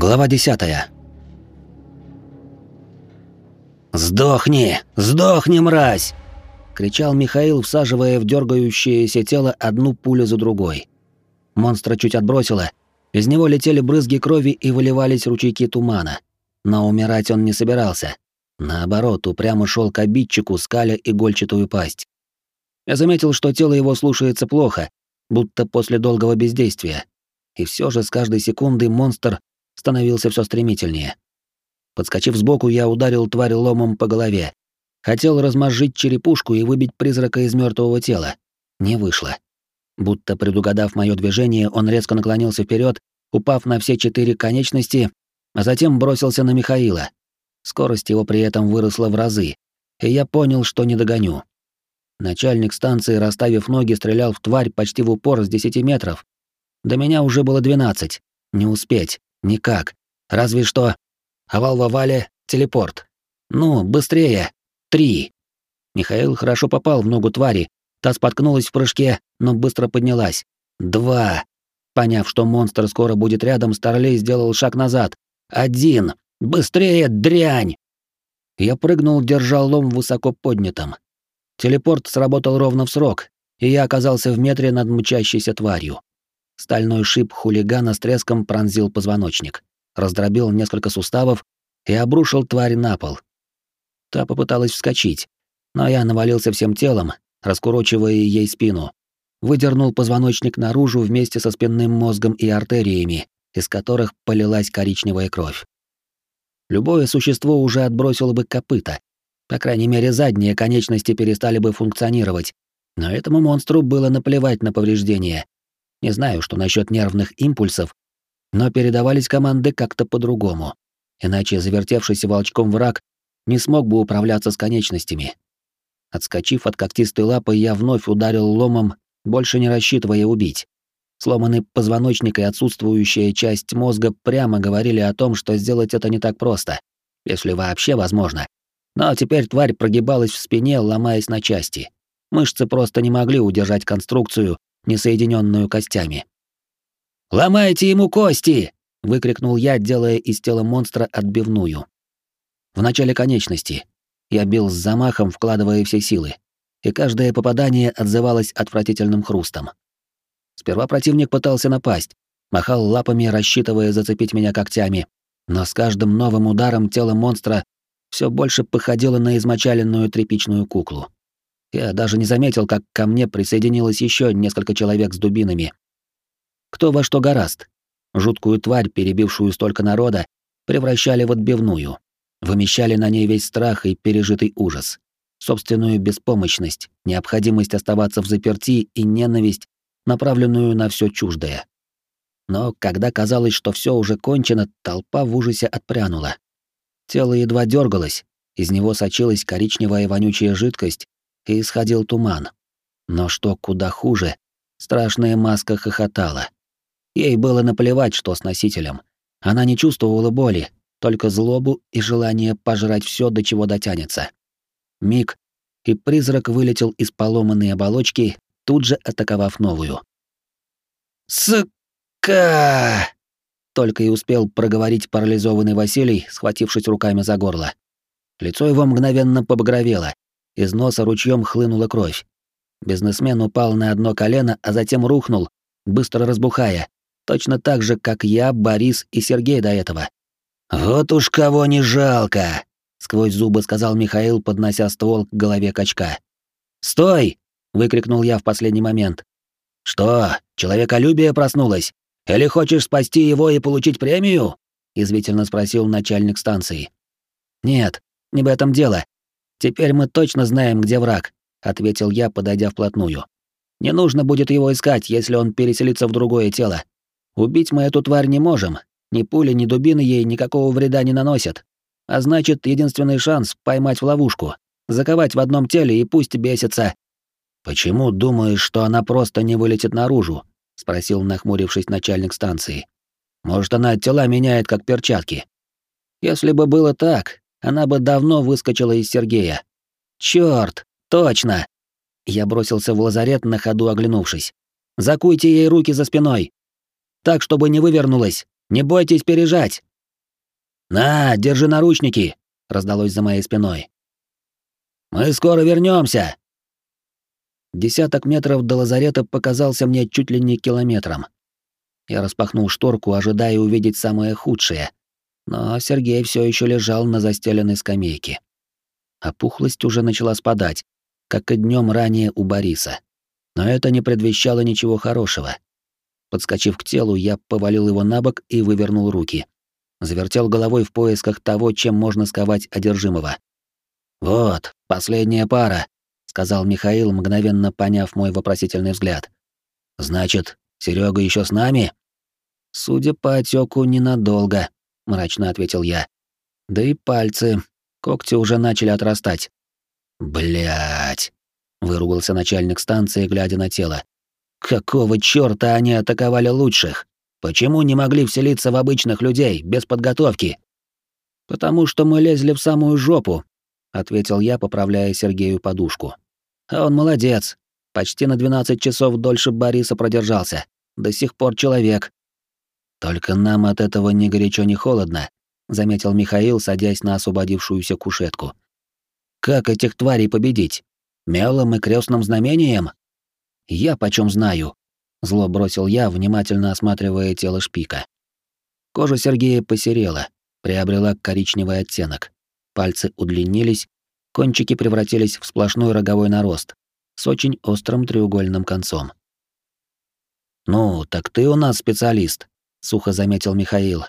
Глава 10. «Сдохни! Сдохни, мразь!» — кричал Михаил, всаживая в дергающееся тело одну пулю за другой. Монстра чуть отбросило, из него летели брызги крови и выливались ручейки тумана. Но умирать он не собирался. Наоборот, упрямо шел к обидчику, скаля игольчатую пасть. Я заметил, что тело его слушается плохо, будто после долгого бездействия. И все же с каждой секундой монстр становился все стремительнее. Подскочив сбоку, я ударил тварь ломом по голове. Хотел размозжить черепушку и выбить призрака из мертвого тела. Не вышло. Будто предугадав мое движение, он резко наклонился вперед, упав на все четыре конечности, а затем бросился на Михаила. Скорость его при этом выросла в разы, и я понял, что не догоню. Начальник станции, расставив ноги, стрелял в тварь почти в упор с 10 метров. До меня уже было 12. Не успеть. Никак. Разве что... Овал в овале — телепорт. Ну, быстрее. Три. Михаил хорошо попал в ногу твари. Та споткнулась в прыжке, но быстро поднялась. Два. Поняв, что монстр скоро будет рядом, Старлей сделал шаг назад. Один. Быстрее, дрянь! Я прыгнул, держа лом высоко поднятым. Телепорт сработал ровно в срок, и я оказался в метре над мчащейся тварью. Стальной шип хулигана с треском пронзил позвоночник, раздробил несколько суставов и обрушил тварь на пол. Та попыталась вскочить, но я навалился всем телом, раскурочивая ей спину. Выдернул позвоночник наружу вместе со спинным мозгом и артериями, из которых полилась коричневая кровь. Любое существо уже отбросило бы копыта. По крайней мере, задние конечности перестали бы функционировать. Но этому монстру было наплевать на повреждения, не знаю, что насчет нервных импульсов, но передавались команды как-то по-другому. Иначе завертевшийся волчком враг не смог бы управляться с конечностями. Отскочив от когтистой лапы, я вновь ударил ломом, больше не рассчитывая убить. Сломанный позвоночник и отсутствующая часть мозга прямо говорили о том, что сделать это не так просто, если вообще возможно. Но теперь тварь прогибалась в спине, ломаясь на части. Мышцы просто не могли удержать конструкцию, не соединенную костями. «Ломайте ему кости!» — выкрикнул я, делая из тела монстра отбивную. В начале конечности. Я бил с замахом, вкладывая все силы, и каждое попадание отзывалось отвратительным хрустом. Сперва противник пытался напасть, махал лапами, рассчитывая зацепить меня когтями, но с каждым новым ударом тело монстра все больше походило на измочаленную тряпичную куклу. Я даже не заметил, как ко мне присоединилось еще несколько человек с дубинами. Кто во что гораст. Жуткую тварь, перебившую столько народа, превращали в отбивную. Вымещали на ней весь страх и пережитый ужас. Собственную беспомощность, необходимость оставаться в заперти и ненависть, направленную на все чуждое. Но когда казалось, что все уже кончено, толпа в ужасе отпрянула. Тело едва дергалось, из него сочилась коричневая вонючая жидкость, и исходил туман. Но что куда хуже, страшная маска хохотала. Ей было наплевать, что с носителем. Она не чувствовала боли, только злобу и желание пожрать все, до чего дотянется. Миг, и призрак вылетел из поломанной оболочки, тут же атаковав новую. «Сука!» Только и успел проговорить парализованный Василий, схватившись руками за горло. Лицо его мгновенно побагровело, из носа ручьем хлынула кровь. Бизнесмен упал на одно колено, а затем рухнул, быстро разбухая, точно так же, как я, Борис и Сергей до этого. «Вот уж кого не жалко!» — сквозь зубы сказал Михаил, поднося ствол к голове качка. «Стой!» — выкрикнул я в последний момент. «Что, человеколюбие проснулось? Или хочешь спасти его и получить премию?» — извительно спросил начальник станции. «Нет, не в этом дело. Теперь мы точно знаем, где враг, ответил я, подойдя вплотную. Не нужно будет его искать, если он переселится в другое тело. Убить мы эту тварь не можем. Ни пули, ни дубины ей никакого вреда не наносят. А значит, единственный шанс поймать в ловушку, заковать в одном теле и пусть бесится. Почему думаешь, что она просто не вылетит наружу? спросил, нахмурившись начальник станции. Может, она тела меняет как перчатки. Если бы было так, она бы давно выскочила из Сергея. Чёрт, точно! Я бросился в лазарет, на ходу оглянувшись. Закуйте ей руки за спиной. Так, чтобы не вывернулась. Не бойтесь пережать. «На, держи наручники!» — раздалось за моей спиной. «Мы скоро вернемся. Десяток метров до лазарета показался мне чуть ли не километром. Я распахнул шторку, ожидая увидеть самое худшее. Но Сергей все еще лежал на застеленной скамейке. Опухлость уже начала спадать, как и днем ранее у Бориса. Но это не предвещало ничего хорошего. Подскочив к телу, я повалил его на бок и вывернул руки. Завертел головой в поисках того, чем можно сковать одержимого. «Вот, последняя пара», — сказал Михаил, мгновенно поняв мой вопросительный взгляд. «Значит, Серега еще с нами?» «Судя по отеку, ненадолго», — мрачно ответил я. «Да и пальцы, когти уже начали отрастать». Блять! выругался начальник станции, глядя на тело. «Какого чёрта они атаковали лучших? Почему не могли вселиться в обычных людей, без подготовки?» «Потому что мы лезли в самую жопу», — ответил я, поправляя Сергею подушку. «А он молодец. Почти на 12 часов дольше Бориса продержался. До сих пор человек». «Только нам от этого ни горячо, ни холодно», — заметил Михаил, садясь на освободившуюся кушетку. «Как этих тварей победить? Мелом и крестным знамением?» «Я почем знаю?» — зло бросил я, внимательно осматривая тело шпика. Кожа Сергея посерела, приобрела коричневый оттенок. Пальцы удлинились, кончики превратились в сплошной роговой нарост с очень острым треугольным концом. «Ну, так ты у нас специалист», — сухо заметил Михаил.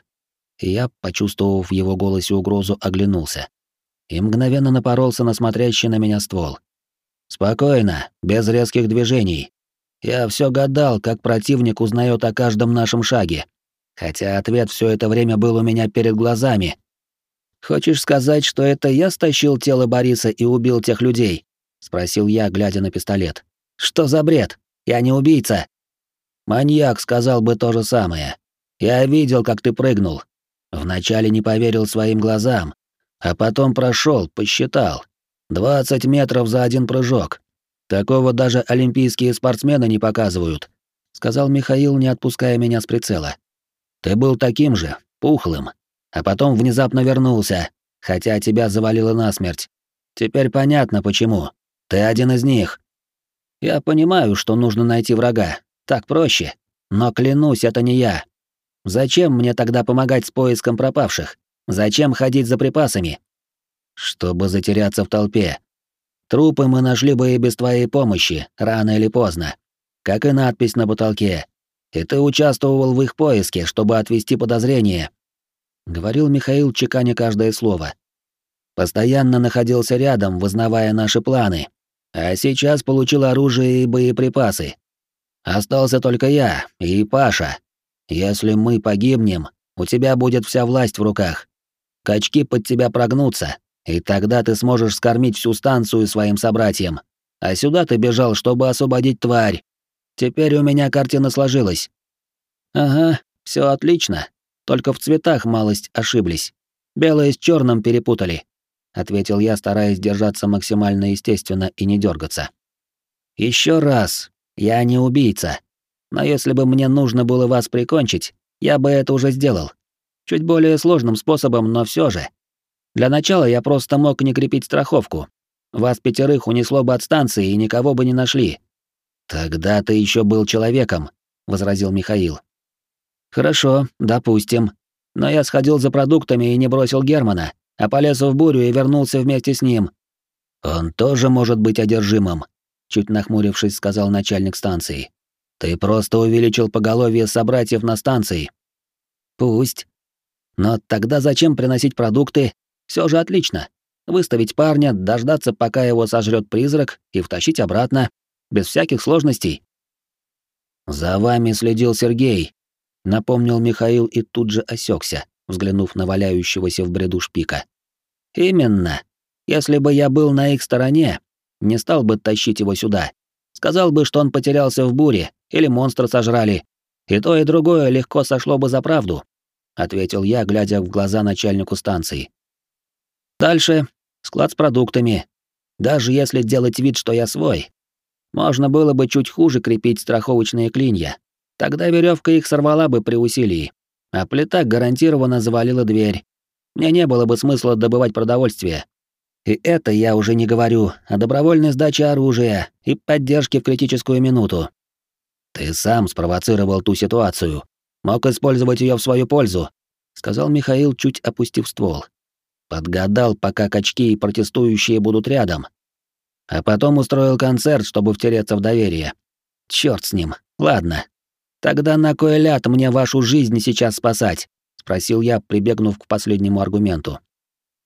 Я, почувствовав в его голосе угрозу, оглянулся. И мгновенно напоролся на смотрящий на меня ствол. «Спокойно, без резких движений. Я все гадал, как противник узнает о каждом нашем шаге. Хотя ответ все это время был у меня перед глазами. Хочешь сказать, что это я стащил тело Бориса и убил тех людей? спросил я, глядя на пистолет. Что за бред? Я не убийца. Маньяк сказал бы то же самое. Я видел, как ты прыгнул. Вначале не поверил своим глазам, а потом прошел, посчитал. 20 метров за один прыжок. Такого даже олимпийские спортсмены не показывают, сказал Михаил, не отпуская меня с прицела. Ты был таким же, пухлым, а потом внезапно вернулся, хотя тебя завалило насмерть. Теперь понятно почему. Ты один из них. Я понимаю, что нужно найти врага. Так проще. Но клянусь, это не я. Зачем мне тогда помогать с поиском пропавших? Зачем ходить за припасами? Чтобы затеряться в толпе. Трупы мы нашли бы и без твоей помощи, рано или поздно. Как и надпись на потолке. И ты участвовал в их поиске, чтобы отвести подозрения. Говорил Михаил, чеканя каждое слово. Постоянно находился рядом, вызнавая наши планы. А сейчас получил оружие и боеприпасы. Остался только я и Паша. Если мы погибнем, у тебя будет вся власть в руках. Качки под тебя прогнутся, и тогда ты сможешь скормить всю станцию своим собратьям. А сюда ты бежал, чтобы освободить тварь. Теперь у меня картина сложилась. Ага, все отлично. Только в цветах малость ошиблись. Белое с черным перепутали, ответил я, стараясь держаться максимально естественно и не дергаться. Еще раз, я не убийца. Но если бы мне нужно было вас прикончить, я бы это уже сделал. Чуть более сложным способом, но все же. Для начала я просто мог не крепить страховку. Вас пятерых унесло бы от станции и никого бы не нашли. Тогда ты еще был человеком, возразил Михаил. Хорошо, допустим. Но я сходил за продуктами и не бросил Германа, а полез в бурю и вернулся вместе с ним. Он тоже может быть одержимым, чуть нахмурившись, сказал начальник станции. Ты просто увеличил поголовье собратьев на станции. Пусть. Но тогда зачем приносить продукты? Все же отлично. Выставить парня, дождаться, пока его сожрет призрак, и втащить обратно, без всяких сложностей. За вами следил Сергей, напомнил Михаил и тут же осекся, взглянув на валяющегося в бреду шпика. Именно. Если бы я был на их стороне, не стал бы тащить его сюда. Сказал бы, что он потерялся в буре или монстра сожрали. И то, и другое легко сошло бы за правду, ответил я, глядя в глаза начальнику станции. Дальше склад с продуктами. Даже если делать вид, что я свой, можно было бы чуть хуже крепить страховочные клинья. Тогда веревка их сорвала бы при усилии, а плита гарантированно завалила дверь. мне не было бы смысла добывать продовольствие. И это я уже не говорю о добровольной сдаче оружия и поддержке в критическую минуту. Ты сам спровоцировал ту ситуацию. Мог использовать ее в свою пользу, сказал Михаил, чуть опустив ствол. Подгадал, пока качки и протестующие будут рядом. А потом устроил концерт, чтобы втереться в доверие. Черт с ним. Ладно. Тогда на кой ляд мне вашу жизнь сейчас спасать? спросил я, прибегнув к последнему аргументу.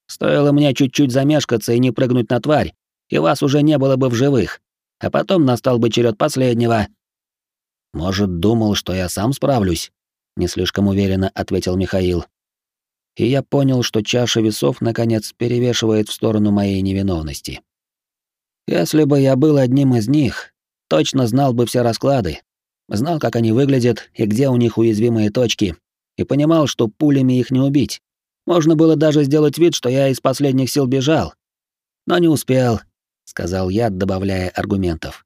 Стоило мне чуть-чуть замешкаться и не прыгнуть на тварь, и вас уже не было бы в живых. А потом настал бы черед последнего. Может, думал, что я сам справлюсь? Не слишком уверенно ответил Михаил. И я понял, что чаша весов наконец перевешивает в сторону моей невиновности. Если бы я был одним из них, точно знал бы все расклады, знал, как они выглядят и где у них уязвимые точки, и понимал, что пулями их не убить. Можно было даже сделать вид, что я из последних сил бежал. Но не успел, сказал я, добавляя аргументов.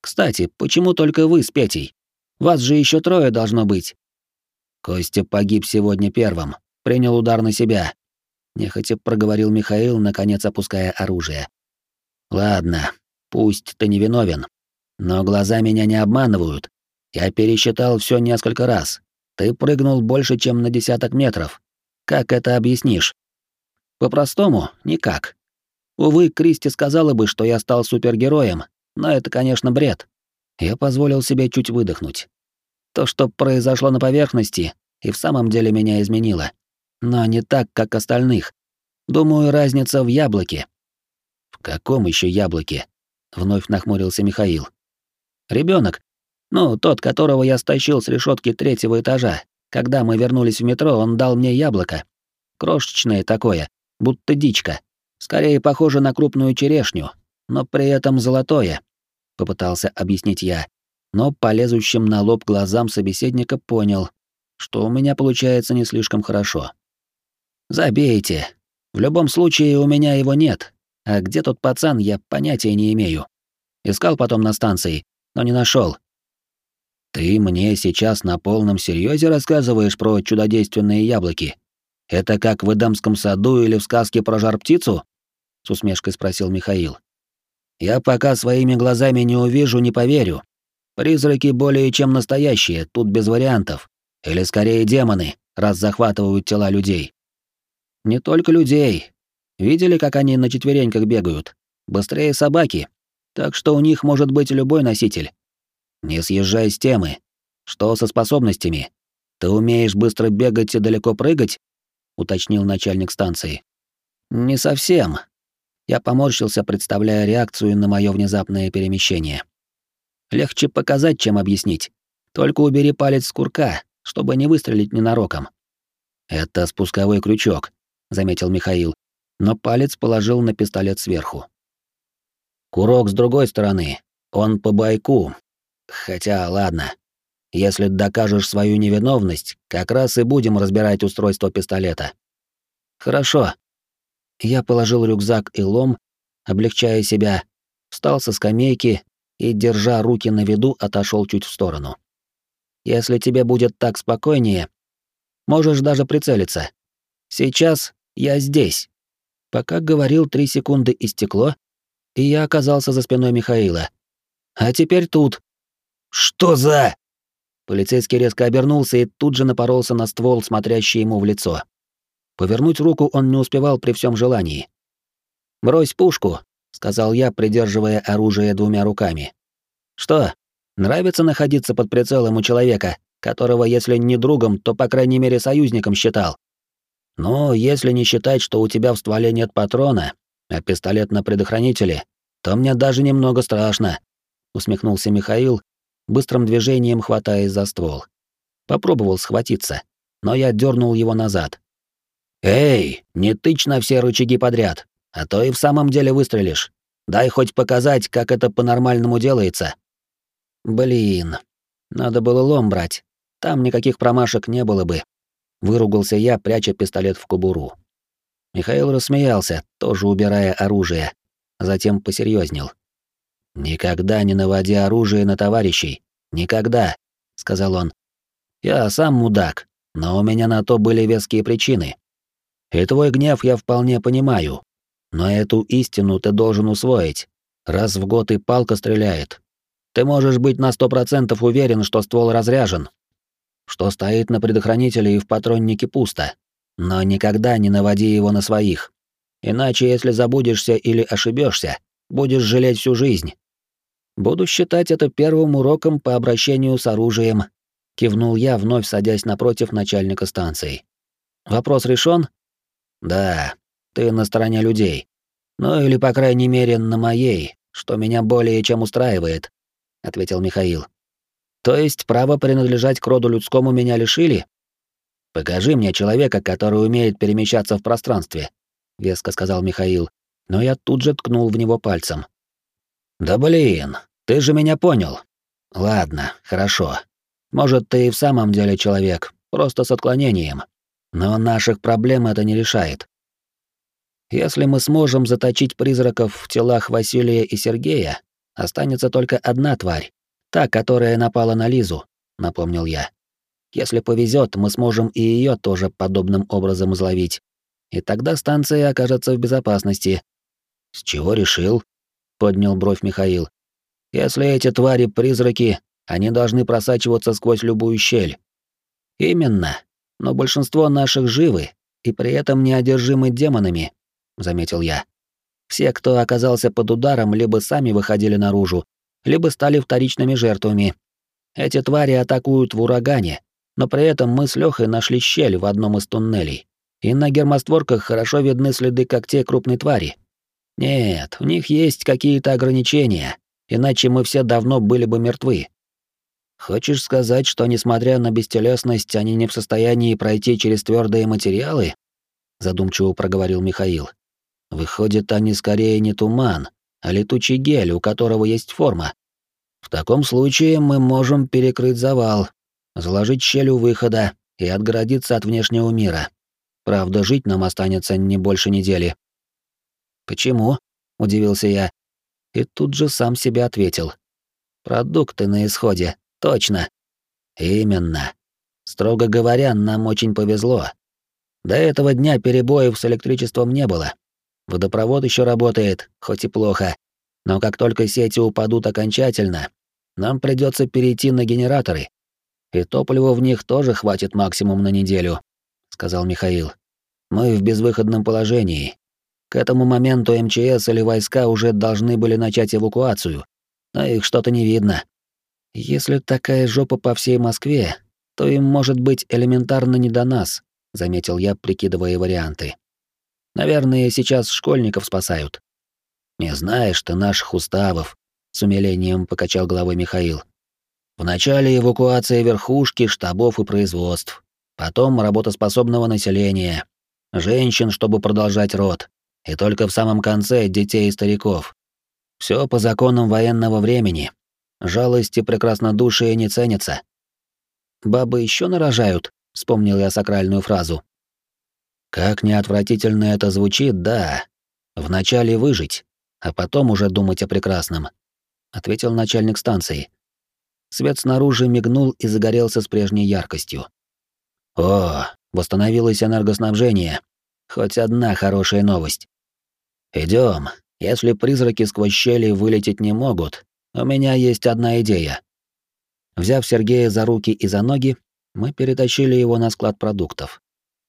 Кстати, почему только вы с Петей? Вас же еще трое должно быть. Костя погиб сегодня первым, принял удар на себя. Нехотя проговорил Михаил, наконец опуская оружие. Ладно, пусть ты невиновен, но глаза меня не обманывают. Я пересчитал все несколько раз. Ты прыгнул больше, чем на десяток метров. Как это объяснишь? По-простому, никак. Увы, Кристи сказала бы, что я стал супергероем, но это, конечно, бред. Я позволил себе чуть выдохнуть. То, что произошло на поверхности, и в самом деле меня изменило. Но не так, как остальных. Думаю, разница в яблоке. В каком еще яблоке? Вновь нахмурился Михаил. Ребенок, ну, тот, которого я стащил с решетки третьего этажа. Когда мы вернулись в метро, он дал мне яблоко. Крошечное такое, будто дичка. Скорее похоже на крупную черешню, но при этом золотое. Попытался объяснить я, но по лезущим на лоб глазам собеседника понял, что у меня получается не слишком хорошо. Забейте. В любом случае у меня его нет. А где тот пацан, я понятия не имею. Искал потом на станции, но не нашел. Ты мне сейчас на полном серьезе рассказываешь про чудодейственные яблоки? Это как в Эдемском саду или в сказке про жар-птицу? С усмешкой спросил Михаил. Я пока своими глазами не увижу, не поверю. Призраки более чем настоящие, тут без вариантов. Или скорее демоны, раз захватывают тела людей. Не только людей. Видели, как они на четвереньках бегают? Быстрее собаки. Так что у них может быть любой носитель. Не съезжай с темы. Что со способностями? Ты умеешь быстро бегать и далеко прыгать? уточнил начальник станции. Не совсем. Я поморщился, представляя реакцию на мое внезапное перемещение. Легче показать, чем объяснить. Только убери палец с курка, чтобы не выстрелить ненароком. Это спусковой крючок, заметил Михаил, но палец положил на пистолет сверху. Курок с другой стороны. Он по байку, Хотя, ладно. Если докажешь свою невиновность, как раз и будем разбирать устройство пистолета. Хорошо. Я положил рюкзак и лом, облегчая себя, встал со скамейки и, держа руки на виду, отошел чуть в сторону. Если тебе будет так спокойнее, можешь даже прицелиться. Сейчас я здесь. Пока говорил, три секунды истекло, и я оказался за спиной Михаила. А теперь тут. «Что за...» Полицейский резко обернулся и тут же напоролся на ствол, смотрящий ему в лицо. Повернуть руку он не успевал при всем желании. «Брось пушку», — сказал я, придерживая оружие двумя руками. «Что, нравится находиться под прицелом у человека, которого, если не другом, то, по крайней мере, союзником считал? Но если не считать, что у тебя в стволе нет патрона, а пистолет на предохранителе, то мне даже немного страшно», — усмехнулся Михаил, быстрым движением хватаясь за ствол. Попробовал схватиться, но я дернул его назад. «Эй, не тычь на все рычаги подряд, а то и в самом деле выстрелишь. Дай хоть показать, как это по-нормальному делается». «Блин, надо было лом брать. Там никаких промашек не было бы». Выругался я, пряча пистолет в кобуру. Михаил рассмеялся, тоже убирая оружие, затем посерьезнел. «Никогда не наводи оружие на товарищей. Никогда», — сказал он. «Я сам мудак, но у меня на то были веские причины. И твой гнев я вполне понимаю. Но эту истину ты должен усвоить. Раз в год и палка стреляет. Ты можешь быть на сто процентов уверен, что ствол разряжен, что стоит на предохранителе и в патроннике пусто. Но никогда не наводи его на своих. Иначе, если забудешься или ошибешься, будешь жалеть всю жизнь. Буду считать это первым уроком по обращению с оружием, кивнул я, вновь садясь напротив начальника станции. Вопрос решен? Да, ты на стороне людей. Ну или, по крайней мере, на моей, что меня более чем устраивает, ответил Михаил. То есть право принадлежать к роду людскому меня лишили? Покажи мне человека, который умеет перемещаться в пространстве, веско сказал Михаил, но я тут же ткнул в него пальцем. Да блин, ты же меня понял. Ладно, хорошо. Может, ты и в самом деле человек, просто с отклонением. Но наших проблем это не решает. Если мы сможем заточить призраков в телах Василия и Сергея, останется только одна тварь, та, которая напала на Лизу, напомнил я. Если повезет, мы сможем и ее тоже подобным образом изловить. И тогда станция окажется в безопасности. С чего решил? Поднял бровь Михаил. Если эти твари призраки, они должны просачиваться сквозь любую щель. Именно. Но большинство наших живы и при этом неодержимы демонами, заметил я. Все, кто оказался под ударом, либо сами выходили наружу, либо стали вторичными жертвами. Эти твари атакуют в урагане, но при этом мы с Лёхой нашли щель в одном из туннелей, и на гермостворках хорошо видны следы когтей крупной твари. Нет, у них есть какие-то ограничения, иначе мы все давно были бы мертвы. Хочешь сказать, что несмотря на бестелесность, они не в состоянии пройти через твердые материалы? задумчиво проговорил Михаил. Выходит, они скорее не туман, а летучий гель, у которого есть форма. В таком случае мы можем перекрыть завал, заложить щель у выхода и отгородиться от внешнего мира. Правда, жить нам останется не больше недели. Почему? удивился я. И тут же сам себе ответил. Продукты на исходе, точно. Именно. Строго говоря, нам очень повезло. До этого дня перебоев с электричеством не было. Водопровод еще работает, хоть и плохо. Но как только сети упадут окончательно, нам придется перейти на генераторы. И топлива в них тоже хватит максимум на неделю, сказал Михаил. Мы в безвыходном положении. К этому моменту МЧС или войска уже должны были начать эвакуацию, но их что-то не видно. Если такая жопа по всей Москве, то им может быть элементарно не до нас, заметил я, прикидывая варианты. Наверное, сейчас школьников спасают. Не знаешь ты наших уставов, с умилением покачал головой Михаил. Вначале эвакуация верхушки, штабов и производств, потом работоспособного населения, женщин, чтобы продолжать род, и только в самом конце детей и стариков. Все по законам военного времени. Жалость и прекраснодушие не ценятся. Бабы еще нарожают, вспомнил я сакральную фразу. Как неотвратительно это звучит, да. Вначале выжить, а потом уже думать о прекрасном, ответил начальник станции. Свет снаружи мигнул и загорелся с прежней яркостью. О, восстановилось энергоснабжение. Хоть одна хорошая новость. Идем. Если призраки сквозь щели вылететь не могут, у меня есть одна идея. Взяв Сергея за руки и за ноги, мы перетащили его на склад продуктов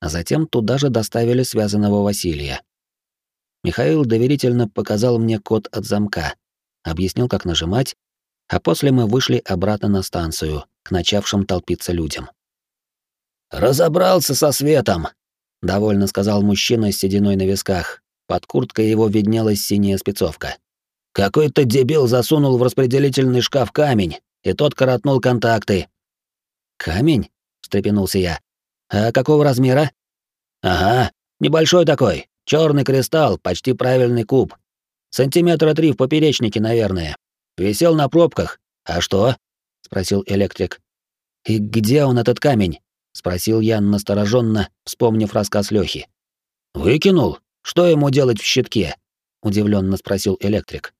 а затем туда же доставили связанного Василия. Михаил доверительно показал мне код от замка, объяснил, как нажимать, а после мы вышли обратно на станцию, к начавшим толпиться людям. «Разобрался со светом», — довольно сказал мужчина с сединой на висках. Под курткой его виднелась синяя спецовка. «Какой-то дебил засунул в распределительный шкаф камень, и тот коротнул контакты». «Камень?» — встрепенулся я. А какого размера? Ага, небольшой такой. Черный кристалл, почти правильный куб. Сантиметра три в поперечнике, наверное. Висел на пробках. А что? спросил электрик. И где он этот камень? Спросил я настороженно, вспомнив рассказ Лёхи. Выкинул? Что ему делать в щитке? удивленно спросил электрик.